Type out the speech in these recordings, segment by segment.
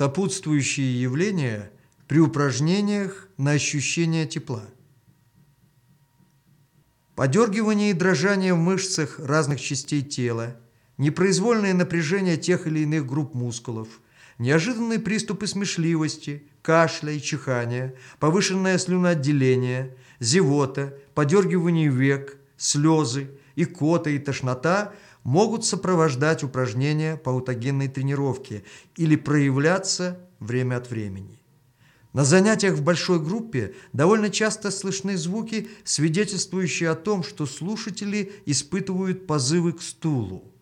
Сопутствующие явления при упражнениях на ощущение тепла. Подергивание и дрожание в мышцах разных частей тела, непроизвольное напряжение тех или иных групп мускулов, неожиданные приступы смешливости, кашля и чихания, повышенное слюноотделение, зевота, подергивание век, слезы, икота и тошнота – могут сопровождать упражнения по аутогенной тренировке или проявляться время от времени. На занятиях в большой группе довольно часто слышны звуки, свидетельствующие о том, что слушатели испытывают позывы к стулу.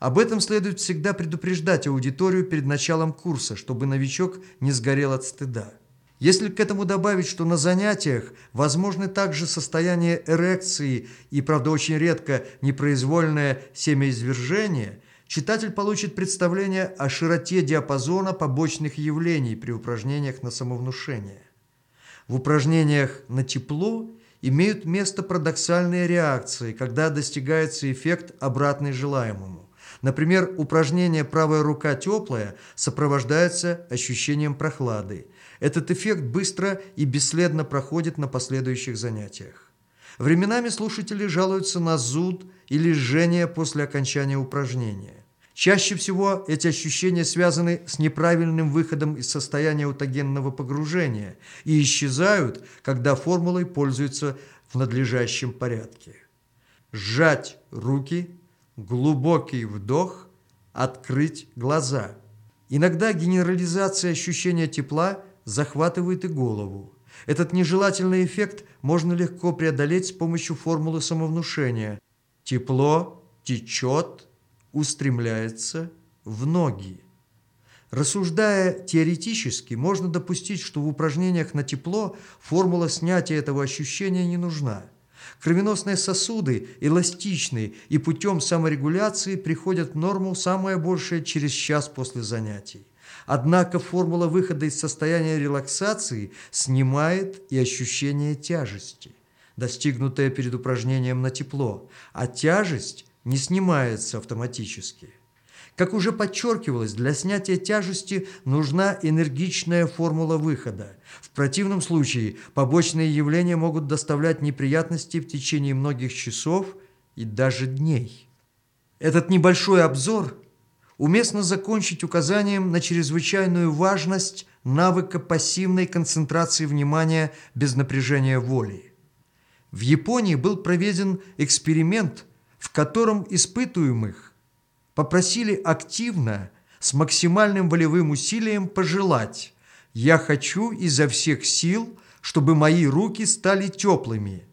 Об этом следует всегда предупреждать аудиторию перед началом курса, чтобы новичок не сгорел от стыда. Если к этому добавить, что на занятиях возможны также состояние эрекции и, правда, очень редко непроизвольное семяизвержение, читатель получит представление о широте диапазона побочных явлений при упражнениях на самовнушение. В упражнениях на тепло имеют место парадоксальные реакции, когда достигается эффект обратный желаемому. Например, упражнение «правая рука теплая» сопровождается ощущением прохлады. Этот эффект быстро и бесследно проходит на последующих занятиях. Временами слушатели жалуются на зуд или жжение после окончания упражнения. Чаще всего эти ощущения связаны с неправильным выходом из состояния аутогенного погружения и исчезают, когда формулой пользуются в надлежащем порядке. Сжать руки, глубокий вдох, открыть глаза. Иногда генерализация ощущения тепла – захватывает и голову. Этот нежелательный эффект можно легко преодолеть с помощью формулы самовнушения. Тепло течет, устремляется в ноги. Рассуждая теоретически, можно допустить, что в упражнениях на тепло формула снятия этого ощущения не нужна. Кровеносные сосуды эластичны и путем саморегуляции приходят в норму самое большее через час после занятий. Однако формула выхода из состояния релаксации снимает и ощущение тяжести, достигнутое перед упражнением на тепло, а тяжесть не снимается автоматически. Как уже подчеркивалось, для снятия тяжести нужна энергичная формула выхода. В противном случае побочные явления могут доставлять неприятности в течение многих часов и даже дней. Этот небольшой обзор уместно закончить указанием на чрезвычайную важность навыка пассивной концентрации внимания без напряжения воли. В Японии был проведен эксперимент, в котором испытуемых попросили активно, с максимальным волевым усилием пожелать «Я хочу изо всех сил, чтобы мои руки стали теплыми».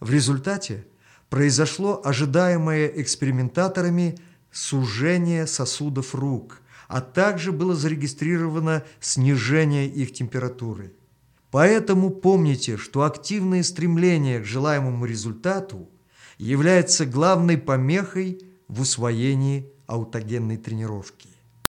В результате произошло ожидаемое экспериментаторами – сужение сосудов рук, а также было зарегистрировано снижение их температуры. Поэтому помните, что активное стремление к желаемому результату является главной помехой в усвоении аутогенной тренировки.